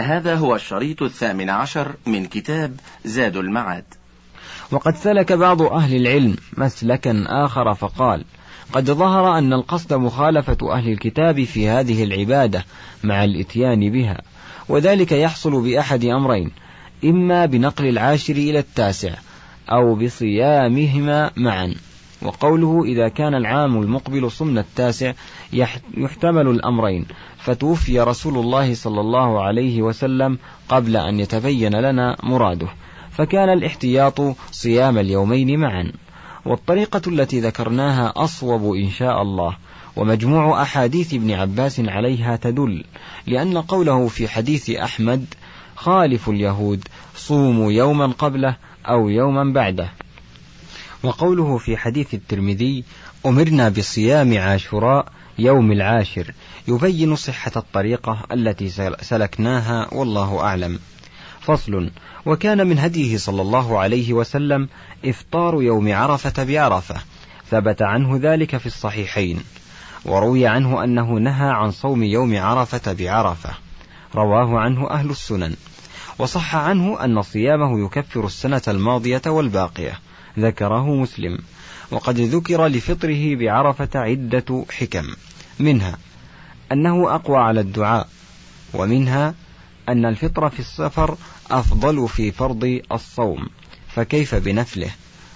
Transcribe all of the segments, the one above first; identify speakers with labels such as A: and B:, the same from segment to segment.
A: هذا هو الشريط الثامن عشر من كتاب زاد المعاد.
B: وقد سلك بعض أهل العلم مسلكا آخر فقال قد ظهر أن القصد مخالفة أهل الكتاب في هذه العبادة مع الإتيان بها وذلك يحصل بأحد أمرين إما بنقل العاشر إلى التاسع أو بصيامهما معا. وقوله إذا كان العام المقبل صمن التاسع يحتمل الأمرين فتوفي رسول الله صلى الله عليه وسلم قبل أن يتبين لنا مراده فكان الاحتياط صيام اليومين معا. والطريقة التي ذكرناها أصوب إن شاء الله ومجموع أحاديث ابن عباس عليها تدل لأن قوله في حديث أحمد خالف اليهود صوموا يوما قبله أو يوما بعده وقوله في حديث الترمذي أمرنا بصيام عاشوراء يوم العاشر. يبين صحة الطريقة التي سلكناها والله أعلم. فصل وكان من هديه صلى الله عليه وسلم إفطار يوم عرفة بعرفة ثبت عنه ذلك في الصحيحين وروي عنه أنه نهى عن صوم يوم عرفة بعرفة. رواه عنه أهل السنن. وصح عنه أن صيامه يكفر السنة الماضية والباقية. ذكره مسلم. وقد ذكر لفطره بعرفة عدة حكم. منها أنه أقوى على الدعاء ومنها أن الفطر في السفر أفضل في فرض الصوم فكيف بنفله؟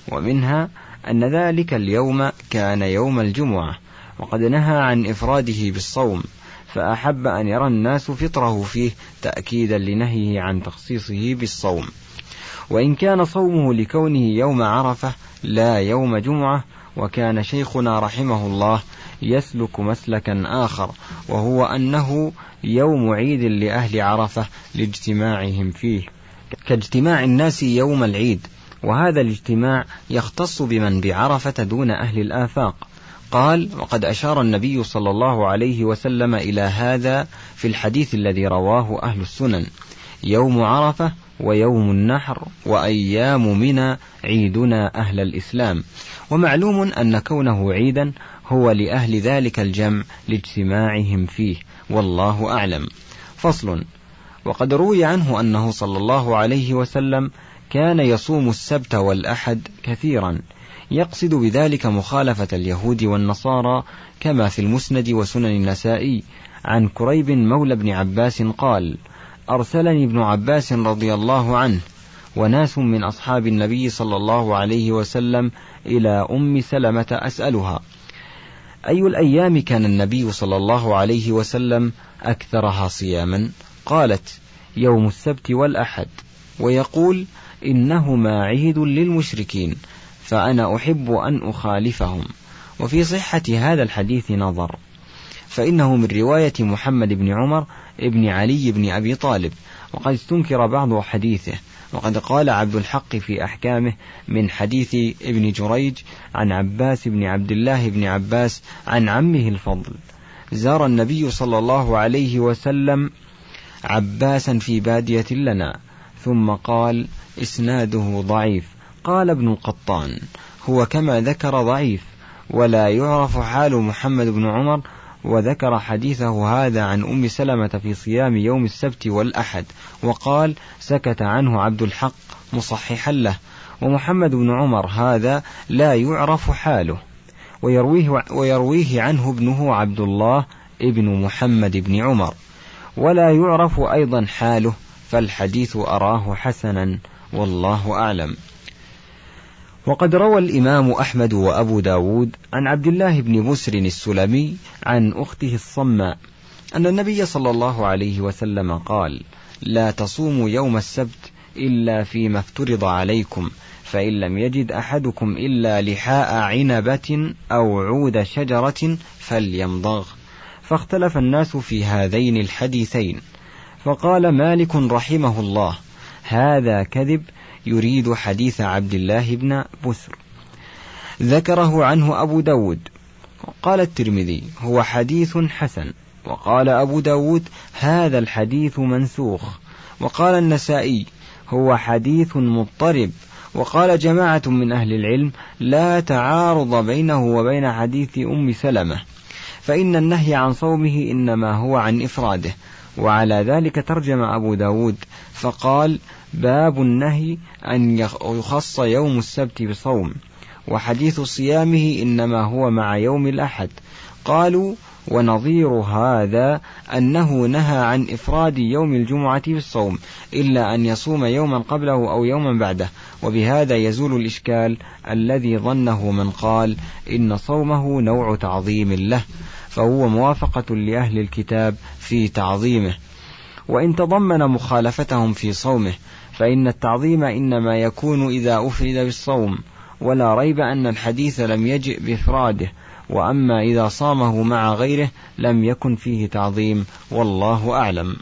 B: ومنها أن ذلك اليوم كان يوم الجمعة وقد نهى عن إفراده بالصوم فأحب أن يرى الناس فطره فيه تأكيدا لنهيه عن تخصيصه بالصوم. وإن كان صومه لكونه يوم عرفة لا يوم جمعة وكان شيخنا رحمه الله يسلك مسلكا آخر وهو أنه يوم عيد لأهل عرفة لاجتماعهم فيه. كاجتماع الناس يوم العيد وهذا الاجتماع يختص بمن بعرفة دون أهل الآفاق. قال وقد أشار النبي صلى الله عليه وسلم إلى هذا في الحديث الذي رواه أهل السنن. يوم عرفة ويوم النحر وأيام منى عيدنا أهل الإسلام. ومعلوم أن كونه عيدا هو لأهل ذلك الجمع لاجتماعهم فيه والله أعلم. فصل. وقد روي عنه أنه صلى الله عليه وسلم كان يصوم السبت والأحد كثيرا. يقصد بذلك مخالفة اليهود والنصارى كما في المسند وسنن النسائي. عن كريب مولى بن عباس قال أرسلني ابن عباس رضي الله عنه وناس من أصحاب النبي صلى الله عليه وسلم إلى أم سلمة أسألها أي الأيام كان النبي صلى الله عليه وسلم أكثرها صياما؟ قالت يوم السبت والأحد. ويقول إنهما عيد للمشركين فأنا أحب أن أخالفهم. وفي صحة هذا الحديث نظر فإنه من رواية محمد بن عمر ابن علي بن أبي طالب وقد استنكر بعض حديثه وقد قال عبد الحق في أحكامه من حديث ابن جريج عن عباس بن عبد الله بن عباس عن عمه الفضل. زار النبي صلى الله عليه وسلم عباسا في بادية لنا ثم قال إسناده ضعيف. قال ابن القطان هو كما ذكر ضعيف ولا يعرف حال محمد بن عمر وذكر حديثه هذا عن أم سلمة في صيام يوم السبت والأحد وقال سكت عنه عبد الحق مصححا له ومحمد بن عمر هذا لا يعرف حاله ويرويه, ويرويه عنه ابنه عبد الله ابن محمد بن عمر ولا يعرف أيضا حاله فالحديث أراه حسنا والله أعلم. وقد روى الإمام أحمد وأبو داود عن عبد الله بن بسر السلمي عن أخته الصماء أن النبي صلى الله عليه وسلم قال لا تصوموا يوم السبت إلا فيما افترض عليكم فإن لم يجد أحدكم إلا لحاء عنبة أو عود شجرة فليمضغ فاختلف الناس في هذين الحديثين فقال مالك رحمه الله هذا كذب يريد حديث عبد الله بن بثر. ذكره عنه أبو داود. قال الترمذي هو حديث حسن. وقال أبو داود هذا الحديث منسوخ. وقال النسائي هو حديث مضطرب. وقال جماعة من أهل العلم لا تعارض بينه وبين حديث أم سلمة. فإن النهي عن صومه إنما هو عن إفراده. وعلى ذلك ترجم أبو داود. فقال باب النهي أن يخص يوم السبت بصوم وحديث صيامه إنما هو مع يوم الأحد. قالوا ونظير هذا أنه نهى عن إفراد يوم الجمعة بالصوم إلا أن يصوم يوما قبله أو يوما بعده. وبهذا يزول الإشكال الذي ظنه من قال إن صومه نوع تعظيم له فهو موافقة لأهل الكتاب في تعظيمه. وإن تضمن مخالفتهم في صومه فإن التعظيم إنما يكون إذا أفرد بالصوم ولا ريب أن الحديث لم يجئ بإفراده وأما إذا صامه مع غيره لم يكن فيه تعظيم والله أعلم.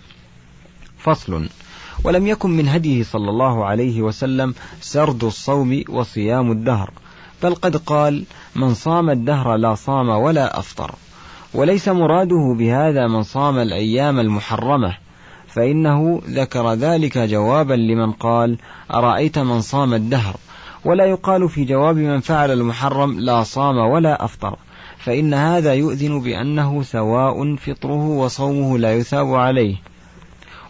B: فصل ولم يكن من هديه صلى الله عليه وسلم سرد الصوم وصيام الدهر بل قد قال من صام الدهر لا صام ولا أفطر وليس مراده بهذا من صام الأيام المحرمة فإنه ذكر ذلك جوابا لمن قال أرأيت من صام الدهر؟ ولا يقال في جواب من فعل المحرم لا صام ولا أفطر. فإن هذا يؤذن بأنه سواء فطره وصومه لا يثاب عليه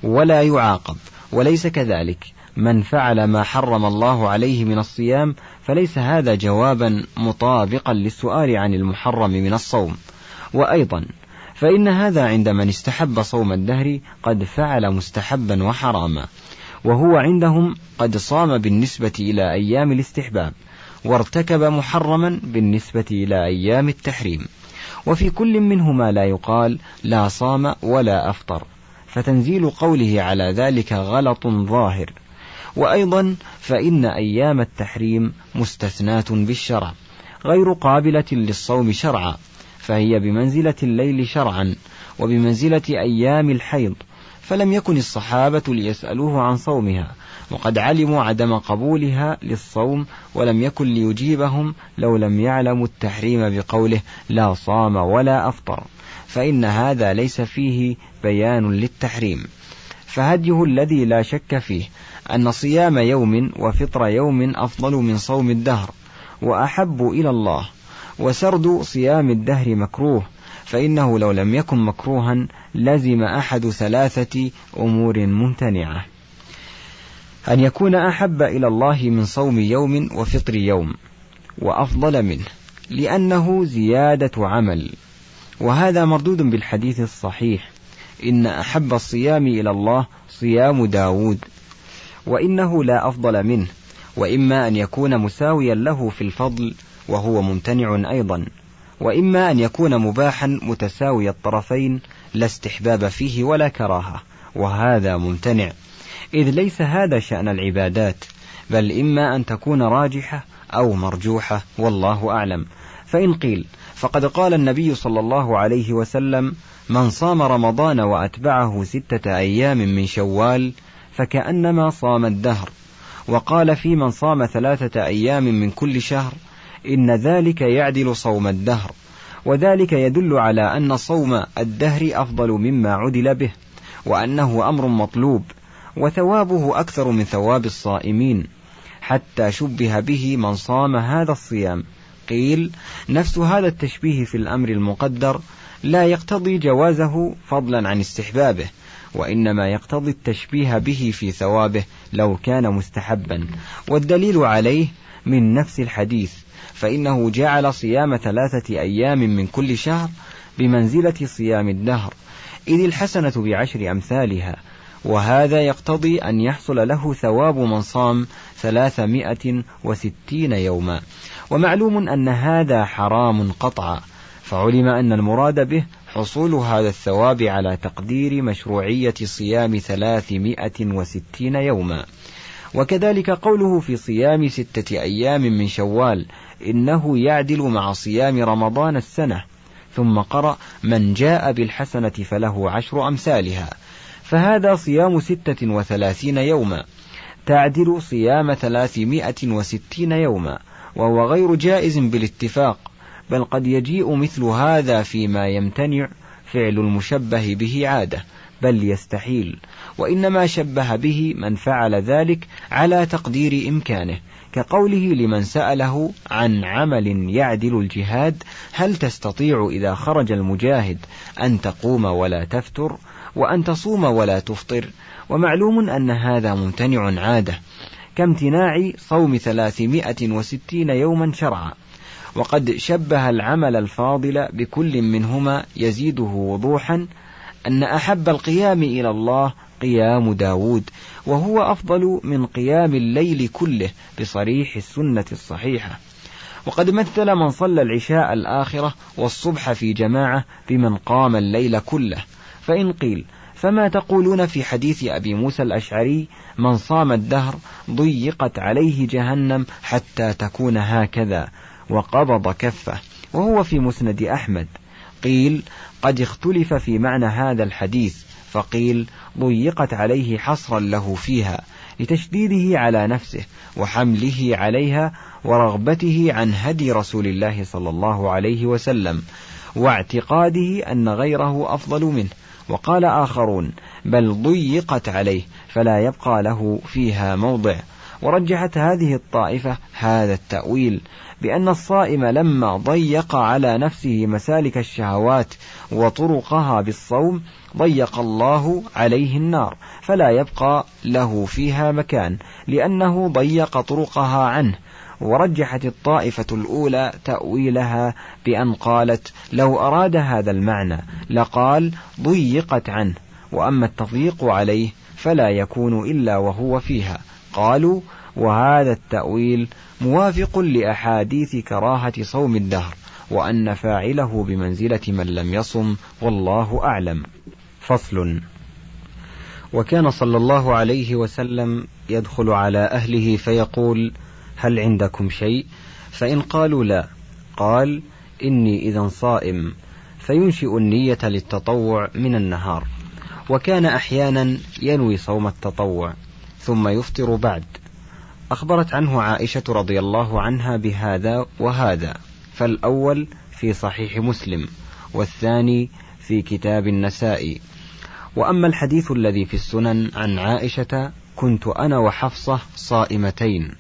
B: ولا يعاقب. وليس كذلك. من فعل ما حرم الله عليه من الصيام فليس هذا جوابا مطابقا للسؤال عن المحرم من الصوم. وأيضا فإن هذا عند من استحب صوم الدهر قد فعل مستحبا وحراما وهو عندهم قد صام بالنسبة إلى أيام الاستحباب وارتكب محرما بالنسبة إلى أيام التحريم وفي كل منهما لا يقال لا صام ولا أفطر فتنزيل قوله على ذلك غلط ظاهر وأيضا فإن أيام التحريم مستثناة بالشرع غير قابلة للصوم شرعا. فهي بمنزلة الليل شرعا وبمنزلة أيام الحيض فلم يكن الصحابة ليسألوه عن صومها وقد علموا عدم قبولها للصوم ولم يكن ليجيبهم لو لم يعلموا التحريم بقوله لا صام ولا أفطر فإن هذا ليس فيه بيان للتحريم. فهديه الذي لا شك فيه أن صيام يوم وفطر يوم أفضل من صوم الدهر وأحب إلى الله وسرد صيام الدهر مكروه فإنه لو لم يكن مكروها لزم أحد ثلاثة أمور ممتنعة. أن يكون أحب إلى الله من صوم يوم وفطر يوم وأفضل منه لأنه زيادة عمل. وهذا مردود بالحديث الصحيح إن أحب الصيام إلى الله صيام داود وإنه لا أفضل منه وإما أن يكون مساويا له في الفضل وهو ممتنع أيضا. وإما أن يكون مباحا متساوي الطرفين لا استحباب فيه ولا كراهة وهذا ممتنع. إذ ليس هذا شأن العبادات بل إما أن تكون راجحة أو مرجوحة والله أعلم. فإن قيل فقد قال النبي صلى الله عليه وسلم من صام رمضان وأتبعه ستة أيام من شوال فكأنما صام الدهر وقال في من صام ثلاثة أيام من كل شهر إن ذلك يعدل صوم الدهر وذلك يدل على أن صوم الدهر أفضل مما عدل به وأنه أمر مطلوب وثوابه أكثر من ثواب الصائمين حتى شبه به من صام هذا الصيام. قيل نفس هذا التشبيه في الأمر المقدر لا يقتضي جوازه فضلا عن استحبابه وإنما يقتضي التشبيه به في ثوابه لو كان مستحبا. والدليل عليه من نفس الحديث. فإنه جعل صيام ثلاثة أيام من كل شهر بمنزلة صيام الدهر إذ الحسنة بعشر أمثالها وهذا يقتضي أن يحصل له ثواب من صام ثلاثمائة وستين يوما. ومعلوم أن هذا حرام قطعا فعلم أن المراد به حصول هذا الثواب على تقدير مشروعية صيام ثلاثمائة وستين يوما. وكذلك قوله في صيام ستة أيام من شوال إنه يعدل مع صيام رمضان السنة ثم قرأ من جاء بالحسنة فله عشر أمثالها فهذا صيام ستة وثلاثين يوما تعدل صيام ثلاثمائة وستين يوما وهو غير جائز بالاتفاق بل قد يجيء مثل هذا فيما يمتنع فعل المشبه به عادة بل يستحيل وإنما شبه به من فعل ذلك على تقدير إمكانه. كقوله لمن سأله عن عمل يعدل الجهاد هل تستطيع إذا خرج المجاهد أن تقوم ولا تفتر وأن تصوم ولا تفطر؟ ومعلوم أن هذا ممتنع عادة كامتناع صوم ثلاثمائة وستين يوما شرعا. وقد شبه العمل الفاضل بكل منهما يزيده وضوحا أن أحب القيام إلى الله قيام داود وهو أفضل من قيام الليل كله بصريح السنة الصحيحة. وقد مثل من صلى العشاء الآخرة والصبح في جماعة بمن قام الليل كله. فإن قيل فما تقولون في حديث أبي موسى الأشعري من صام الدهر ضيقت عليه جهنم حتى تكون هكذا وقبض كفه وهو في مسند أحمد. قيل قد اختلف في معنى هذا الحديث فقيل ضيقت عليه حصرا له فيها لتشديده على نفسه وحمله عليها ورغبته عن هدي رسول الله صلى الله عليه وسلم واعتقاده أن غيره أفضل منه وقال آخرون بل ضيقت عليه فلا يبقى له فيها موضع. ورجحت هذه الطائفة هذا التأويل بأن الصائم لما ضيق على نفسه مسالك الشهوات وطرقها بالصوم ضيق الله عليه النار فلا يبقى له فيها مكان لأنه ضيق طرقها عنه ورجحت الطائفة الأولى تأويلها بأن قالت لو أراد هذا المعنى لقال ضيقت عنه وأما التضييق عليه فلا يكون إلا وهو فيها قالوا وهذا التأويل موافق لأحاديث كراهة صوم الدهر وأن فاعله بمنزلة من لم يصم والله أعلم. فصل. وكان صلى الله عليه وسلم يدخل على أهله فيقول هل عندكم شيء؟ فإن قالوا لا قال إني إذا صائم فينشئ النية للتطوع من النهار. وكان أحيانا ينوي صوم التطوع ثم يفطر بعد. أخبرت عنه عائشة رضي الله عنها بهذا وهذا فالأول في صحيح مسلم والثاني في كتاب النسائي وأما الحديث الذي في السنن عن عائشة كنت أنا وحفصة صائمتين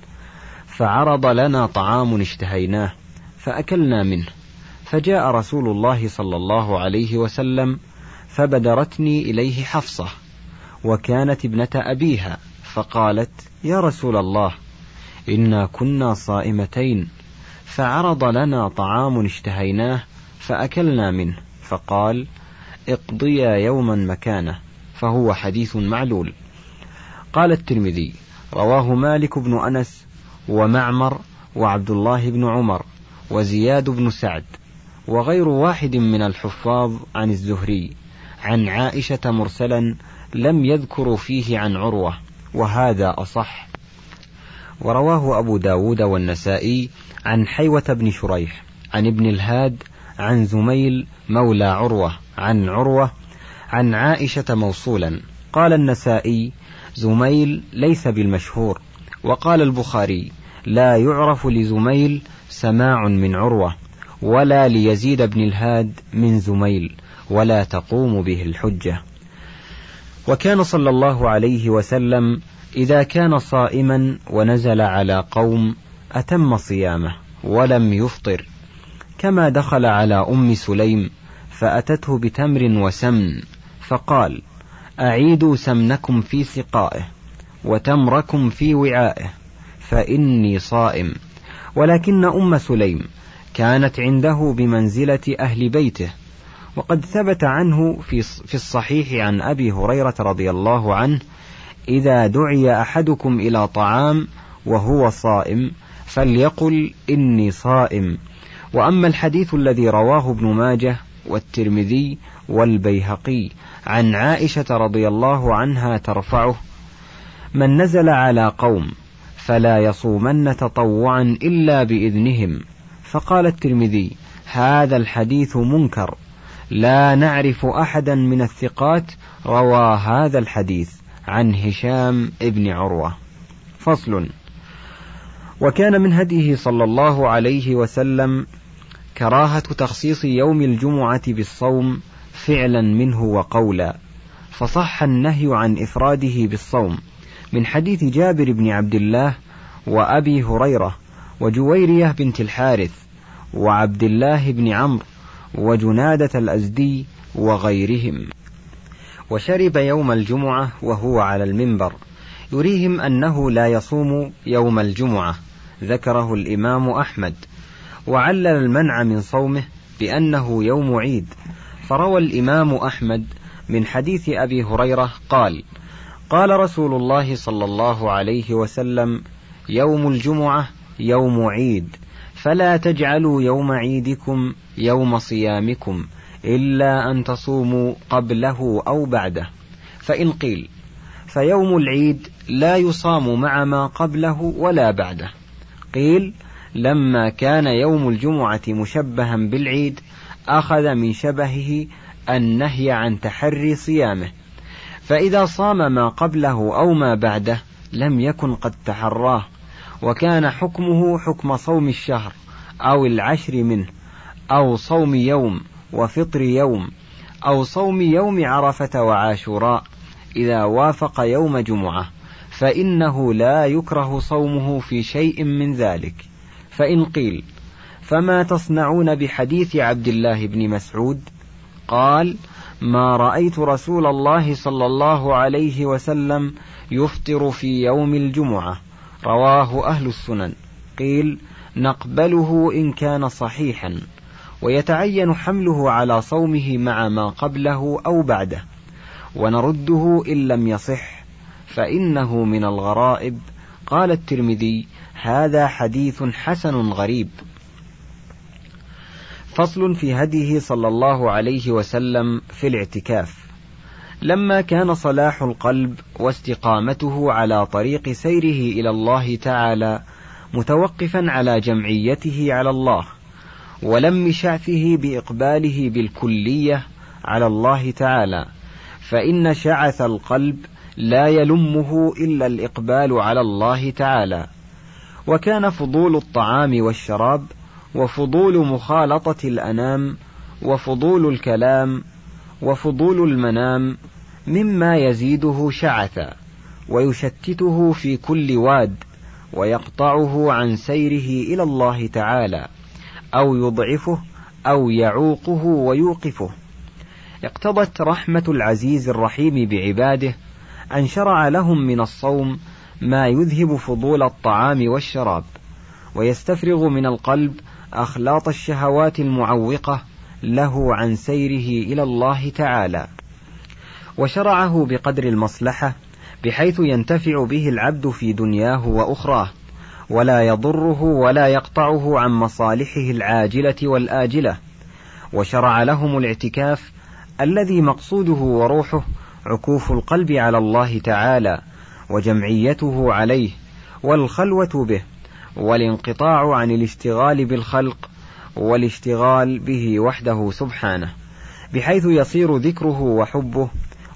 B: فعرض لنا طعام اشتهيناه فأكلنا منه فجاء رسول الله صلى الله عليه وسلم فبدرتني إليه حفصة وكانت ابنة أبيها فقالت يا رسول الله إنا كنا صائمتين فعرض لنا طعام اشتهيناه فأكلنا منه فقال اقضيا يوما مكانه فهو حديث معلول. قال الترمذي رواه مالك بن أنس ومعمر وعبد الله بن عمر وزياد بن سعد وغير واحد من الحفاظ عن الزهري عن عائشة مرسلا لم يذكروا فيه عن عروة وهذا أصح. ورواه أبو داود والنسائي عن حيوة بن شريح عن ابن الهاد عن زميل مولى عروة. عن عروة عن عائشة موصولا. قال النسائي زميل ليس بالمشهور. وقال البخاري لا يعرف لزميل سماع من عروة ولا ليزيد بن الهاد من زميل ولا تقوم به الحجة. وكان صلى الله عليه وسلم إذا كان صائما ونزل على قوم أتم صيامه ولم يفطر كما دخل على أم سليم فأتته بتمر وسمن فقال أعيدوا سمنكم في سقائه وتمركم في وعائه فإني صائم. ولكن أم سليم كانت عنده بمنزلة أهل بيته وقد ثبت عنه في الصحيح عن أبي هريرة رضي الله عنه إذا دعي أحدكم إلى طعام وهو صائم فليقل إني صائم. وأما الحديث الذي رواه ابن ماجه والترمذي والبيهقي عن عائشة رضي الله عنها ترفعه من نزل على قوم فلا يصومن تطوعا إلا بإذنهم. فقال الترمذي هذا الحديث منكر لا نعرف أحدا من الثقات روى هذا الحديث عن هشام ابن عروة. فصل. وكان من هديه صلى الله عليه وسلم كراهة تخصيص يوم الجمعة بالصوم فعلا منه وقولا فصح النهي عن إفراده بالصوم من حديث جابر بن عبد الله وأبي هريرة وجويرية بنت الحارث وعبد الله بن عمرو وجنادة الأزدي وغيرهم. وشرب يوم الجمعة وهو على المنبر. يريهم أنه لا يصوم يوم الجمعة ذكره الإمام أحمد. وعلل المنع من صومه بأنه يوم عيد. فروى الإمام أحمد من حديث أبي هريرة قال قال رسول الله صلى الله عليه وسلم يوم الجمعة يوم عيد فلا تجعلوا يوم عيدكم يوم صيامكم إلا أن تصوموا قبله أو بعده. فإن قيل فيوم العيد لا يصام مع ما قبله ولا بعده. قيل لما كان يوم الجمعة مشبها بالعيد أخذ من شبهه النهي عن تحري صيامه. فإذا صام ما قبله أو ما بعده لم يكن قد تحراه وكان حكمه حكم صوم الشهر أو العشر منه أو صوم يوم وفطر يوم أو صوم يوم عرفة وعاشوراء إذا وافق يوم جمعة فإنه لا يكره صومه في شيء من ذلك. فإن قيل فما تصنعون بحديث عبد الله بن مسعود؟ قال ما رأيت رسول الله صلى الله عليه وسلم يفطر في يوم الجمعة. رواه أهل السنن. قيل نقبله إن كان صحيحا ويتعين حمله على صومه مع ما قبله أو بعده. ونرده إن لم يصح فإنه من الغرائب قال الترمذي هذا حديث حسن غريب. فصل في هديه صلى الله عليه وسلم في الاعتكاف. لما كان صلاح القلب واستقامته على طريق سيره إلى الله تعالى متوقفا على جمعيته على الله ولم شعثه بإقباله بالكلية على الله تعالى فإن شعث القلب لا يلمه إلا الإقبال على الله تعالى. وكان فضول الطعام والشراب وفضول مخالطة الأنام وفضول الكلام وفضول المنام مما يزيده شعثا ويشتته في كل واد ويقطعه عن سيره إلى الله تعالى أو يضعفه أو يعوقه ويوقفه. اقتضت رحمة العزيز الرحيم بعباده أن شرع لهم من الصوم ما يذهب فضول الطعام والشراب ويستفرغ من القلب أخلاط الشهوات المعوقة له عن سيره إلى الله تعالى. وشرعه بقدر المصلحة بحيث ينتفع به العبد في دنياه وأخراه ولا يضره ولا يقطعه عن مصالحه العاجلة والآجلة. وشرع لهم الاعتكاف الذي مقصوده وروحه عكوف القلب على الله تعالى وجمعيته عليه والخلوة به والانقطاع عن الاشتغال بالخلق والاشتغال به وحده سبحانه بحيث يصير ذكره وحبه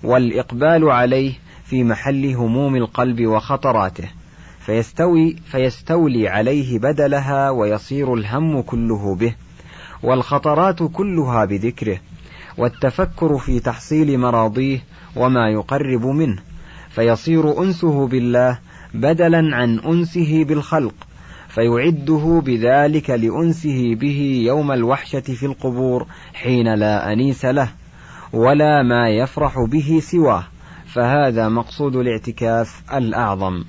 B: والإقبال عليه في محل هموم القلب وخطراته فيستوي فيستولي عليه بدلها ويصير الهم كله به والخطرات كلها بذكره والتفكر في تحصيل مراضيه وما يقرب منه فيصير أنسه بالله بدلا عن أنسه بالخلق فيعده بذلك لأنسه به يوم الوحشة في القبور حين لا أنيس له ولا ما يفرح به سواه فهذا مقصود الاعتكاف الأعظم.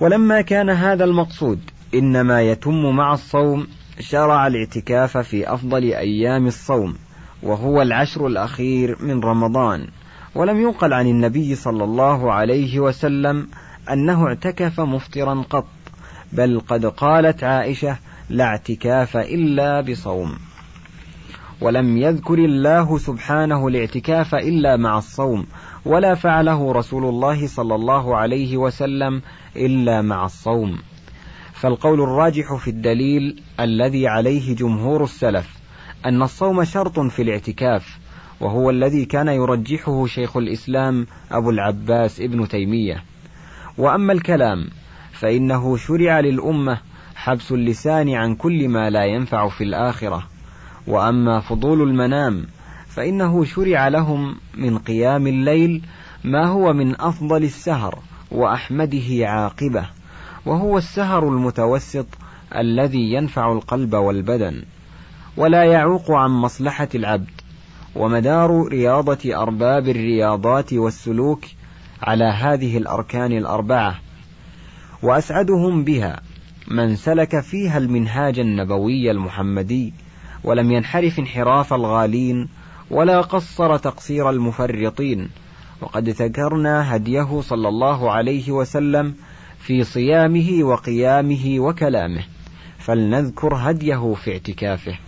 B: ولما كان هذا المقصود إنما يتم مع الصوم شرع الاعتكاف في أفضل أيام الصوم وهو العشر الأخير من رمضان. ولم ينقل عن النبي صلى الله عليه وسلم أنه اعتكف مفطرا قط بل قد قالت عائشة لا اعتكاف إلا بصوم. ولم يذكر الله سبحانه الاعتكاف إلا مع الصوم ولا فعله رسول الله صلى الله عليه وسلم إلا مع الصوم. فالقول الراجح في الدليل الذي عليه جمهور السلف أن الصوم شرط في الاعتكاف وهو الذي كان يرجحه شيخ الإسلام أبو العباس ابن تيمية. وأما الكلام فإنه شرع للأمة حبس اللسان عن كل ما لا ينفع في الآخرة. وأما فضول المنام فإنه شرع لهم من قيام الليل ما هو من أفضل السهر وأحمده عاقبة وهو السهر المتوسط الذي ينفع القلب والبدن ولا يعوق عن مصلحة العبد. ومدار رياضة أرباب الرياضات والسلوك على هذه الأركان الأربعة. وأسعدهم بها من سلك فيها المنهاج النبوي المحمدي ولم ينحرف انحراف الغالين ولا قصر تقصير المفرطين. وقد ذكرنا هديه صلى الله عليه وسلم في صيامه وقيامه وكلامه. فلنذكر هديه في اعتكافه.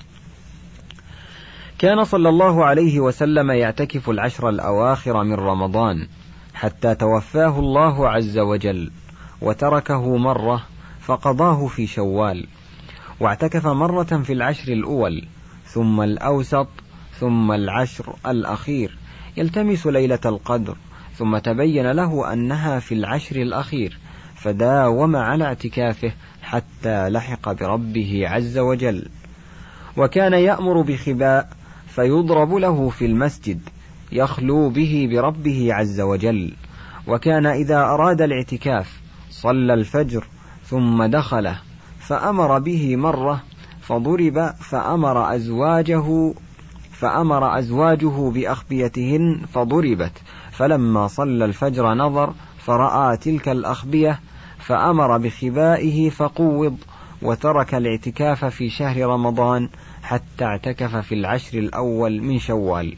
B: كان صلى الله عليه وسلم يعتكف العشر الأواخر من رمضان حتى توفاه الله عز وجل وتركه مرة فقضاه في شوال واعتكف مرة في العشر الأول ثم الأوسط ثم العشر الأخير يلتمس ليلة القدر ثم تبين له أنها في العشر الأخير فداوم على اعتكافه حتى لحق بربه عز وجل. وكان يأمر بخباء فيضرب له في المسجد يخلو به بربه عز وجل. وكان إذا أراد الاعتكاف صلى الفجر ثم دخله فأمر به مرة فضرب فأمر أزواجه فأمر أزواجه بأخبيتهن فضربت. فلما صلى الفجر نظر فرأى تلك الأخبية فأمر بخبائه فقوض وترك الاعتكاف في شهر رمضان حتى اعتكف في العشر الأول من شوال.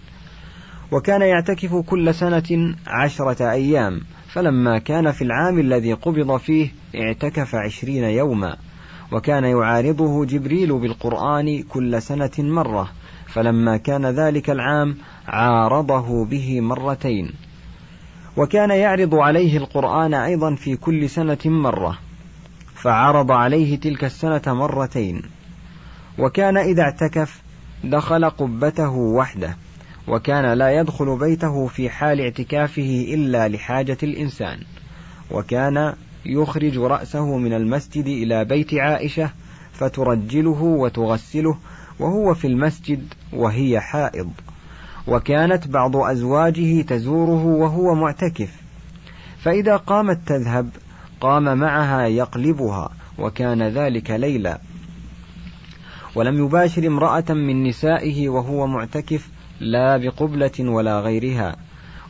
B: وكان يعتكف كل سنة عشرة أيام. فلما كان في العام الذي قبض فيه اعتكف عشرين يوما. وكان يعارضه جبريل بالقرآن كل سنة مرة. فلما كان ذلك العام عارضه به مرتين. وكان يعرض عليه القرآن أيضا في كل سنة مرة. فعرض عليه تلك السنة مرتين. وكان إذا اعتكف دخل قبته وحده وكان لا يدخل بيته في حال اعتكافه إلا لحاجة الإنسان وكان يخرج رأسه من المسجد إلى بيت عائشة فترجله وتغسله وهو في المسجد وهي حائض وكانت بعض أزواجه تزوره وهو معتكف فإذا قامت تذهب قام معها يقلبها وكان ذلك ليلا. ولم يباشر امرأة من نسائه وهو معتكف لا بقبلة ولا غيرها.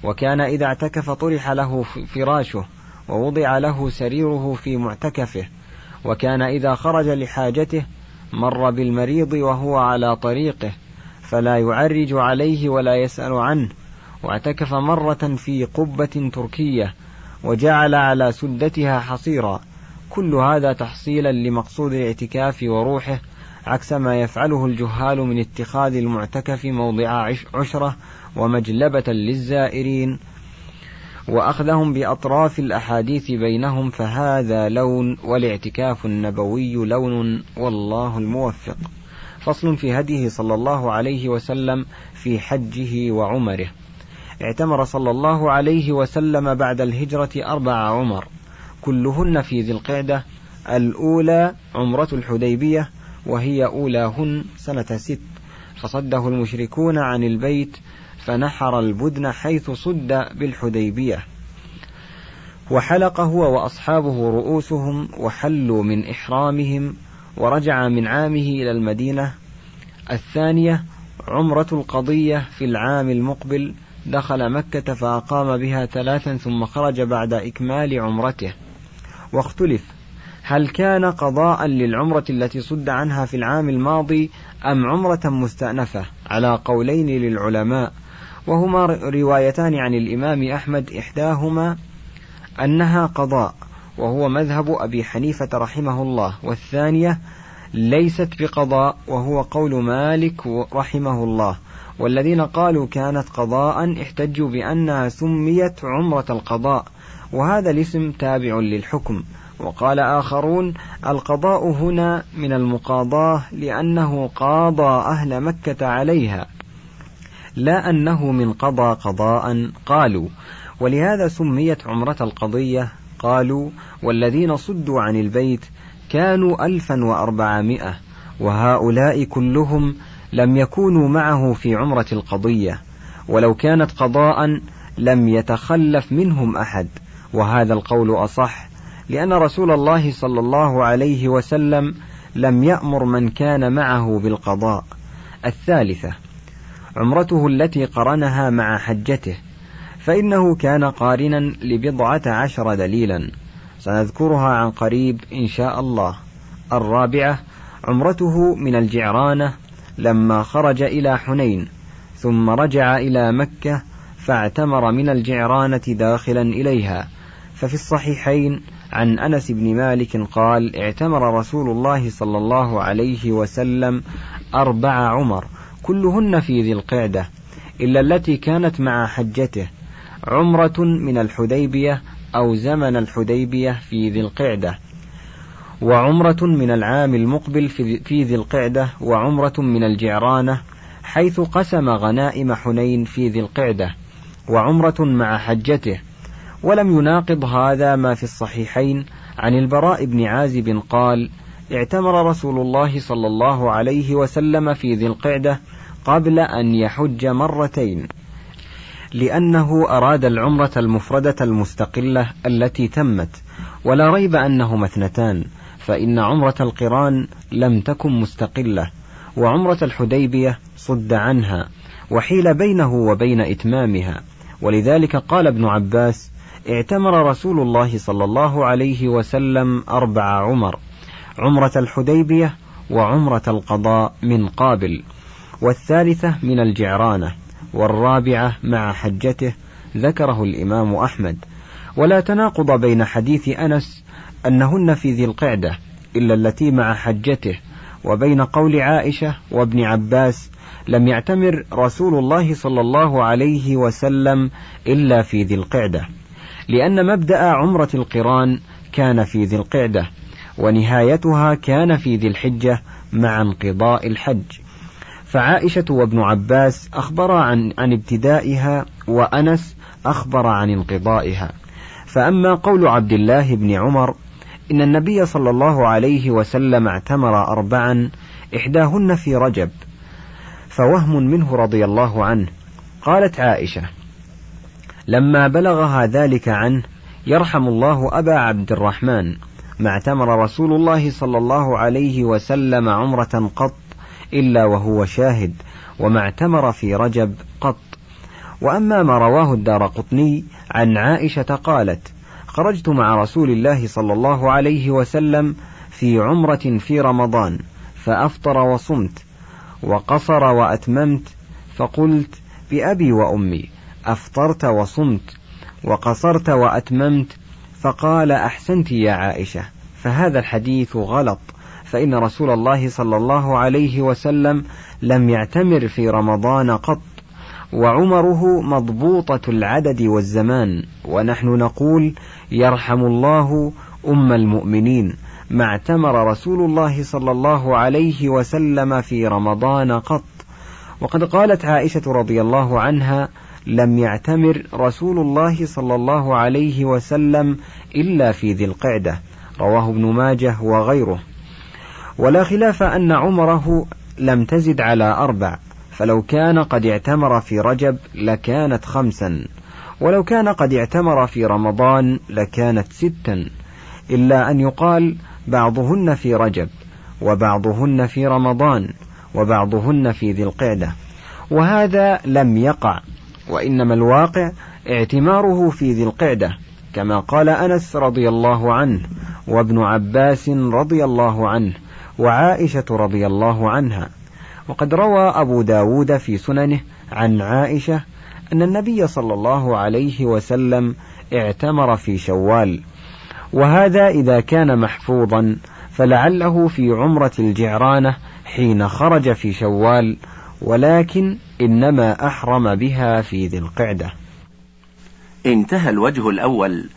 B: وكان إذا اعتكف طرح له فراشه ووضع له سريره في معتكفه. وكان إذا خرج لحاجته مر بالمريض وهو على طريقه فلا يعرج عليه ولا يسأل عنه. واعتكف مرة في قبة تركية وجعل على سدتها حصيرا. كل هذا تحصيلا لمقصود الاعتكاف وروحه عكس ما يفعله الجهال من اتخاذ المعتكف موضع عشرة ومجلبة للزائرين وأخذهم بأطراف الأحاديث بينهم فهذا لون والاعتكاف النبوي لون والله الموفق. فصل في هديه صلى الله عليه وسلم في حجه وعمره. اعتمر صلى الله عليه وسلم بعد الهجرة أربع عمر. كلهن في ذي القعدة الأولى عمرة الحديبية وهي أولاهن سنة ست. فصده المشركون عن البيت فنحر البدن حيث صد بالحديبية. وحلق هو وأصحابه رؤوسهم وحلوا من إحرامهم ورجع من عامه إلى المدينة. الثانية عمرة القضية في العام المقبل دخل مكة فأقام بها ثلاثا ثم خرج بعد إكمال عمرته. واختلف هل كان قضاء للعمرة التي صد عنها في العام الماضي أم عمرة مستأنفة؟ على قولين للعلماء. وهما روايتان عن الإمام أحمد إحداهما أنها قضاء وهو مذهب أبي حنيفة رحمه الله. والثانية ليست بقضاء وهو قول مالك رحمه الله. والذين قالوا كانت قضاء احتجوا بأنها سميت عمرة القضاء. وهذا الاسم تابع للحكم. وقال آخرون القضاء هنا من المقاضاة لأنه قاضى أهل مكة عليها لا أنه من قضى قضاء قالوا ولهذا سميت عمرة القضية قالوا والذين صدوا عن البيت كانوا ألفا وأربعمائة وهؤلاء كلهم لم يكونوا معه في عمرة القضية ولو كانت قضاء لم يتخلف منهم أحد وهذا القول أصح لأن رسول الله صلى الله عليه وسلم لم يأمر من كان معه بالقضاء. الثالثة عمرته التي قرنها مع حجته فإنه كان قارنا لبضعة عشر دليلا. سنذكرها عن قريب إن شاء الله. الرابعة عمرته من الجعرانة لما خرج إلى حنين ثم رجع إلى مكة فاعتمر من الجعرانة داخلا إليها. ففي الصحيحين عن أنس بن مالك قال اعتمر رسول الله صلى الله عليه وسلم أربع عمر كلهن في ذي القعدة إلا التي كانت مع حجته عمرة من الحديبية أو زمن الحديبية في ذي القعدة وعمرة من العام المقبل في ذي القعدة وعمرة من الجعرانة حيث قسم غنائم حنين في ذي القعدة وعمرة مع حجته ولم يناقض هذا ما في الصحيحين عن البراء بن عازب قال اعتمر رسول الله صلى الله عليه وسلم في ذي القعدة قبل أن يحج مرتين لأنه أراد العمرة المفردة المستقلة التي تمت ولا ريب أنهما اثنتان فإن عمرة القران لم تكن مستقلة وعمرة الحديبية صد عنها وحيل بينه وبين إتمامها ولذلك قال ابن عباس اعتمر رسول الله صلى الله عليه وسلم أربع عمر عمرة الحديبية وعمرة القضاء من قابل والثالثة من الجعرانة والرابعة مع حجته ذكره الإمام أحمد. ولا تناقض بين حديث أنس أنهن في ذي القعدة إلا التي مع حجته وبين قول عائشة وابن عباس لم يعتمر رسول الله صلى الله عليه وسلم إلا في ذي القعدة. لأن مبدأ عمرة القران كان في ذي القعدة ونهايتها كان في ذي الحجة مع انقضاء الحج. فعائشة وابن عباس أخبرا عن, عن ابتدائها وأنس أخبر عن انقضائها. فأما قول عبد الله بن عمر إن النبي صلى الله عليه وسلم اعتمر أربعا إحداهن في رجب فوهم منه رضي الله عنه. قالت عائشة لما بلغها ذلك عنه يرحم الله أبا عبد الرحمن ما اعتمر رسول الله صلى الله عليه وسلم عمرة قط إلا وهو شاهد وما اعتمر في رجب قط. وأما ما رواه الدار قطني عن عائشة قالت خرجت مع رسول الله صلى الله عليه وسلم في عمرة في رمضان فأفطر وصمت وقصر وأتممت فقلت بأبي وأمي. أفطرت وصمت وقصرت وأتممت فقال أحسنت يا عائشة فهذا الحديث غلط فإن رسول الله صلى الله عليه وسلم لم يعتمر في رمضان قط وعمره مضبوطة العدد والزمان ونحن نقول يرحم الله أم المؤمنين ما اعتمر رسول الله صلى الله عليه وسلم في رمضان قط. وقد قالت عائشة رضي الله عنها لم يعتمر رسول الله صلى الله عليه وسلم إلا في ذي القعدة. رواه ابن ماجه وغيره. ولا خلاف أن عمره لم تزد على أربع. فلو كان قد اعتمر في رجب لكانت خمسا. ولو كان قد اعتمر في رمضان لكانت ستا. إلا أن يقال بعضهن في رجب وبعضهن في رمضان وبعضهن في ذي القعدة. وهذا لم يقع. وإنما الواقع اعتماره في ذي القعدة كما قال أنس رضي الله عنه وابن عباس رضي الله عنه وعائشة رضي الله عنها. وقد روى أبو داود في سننه عن عائشة أن النبي صلى الله عليه وسلم اعتمر في شوال وهذا إذا كان محفوظا فلعله في عمرة الجعرانة حين خرج في شوال ولكن إنما أحرم بها في ذي القعدة.
A: انتهى الوجه الأول.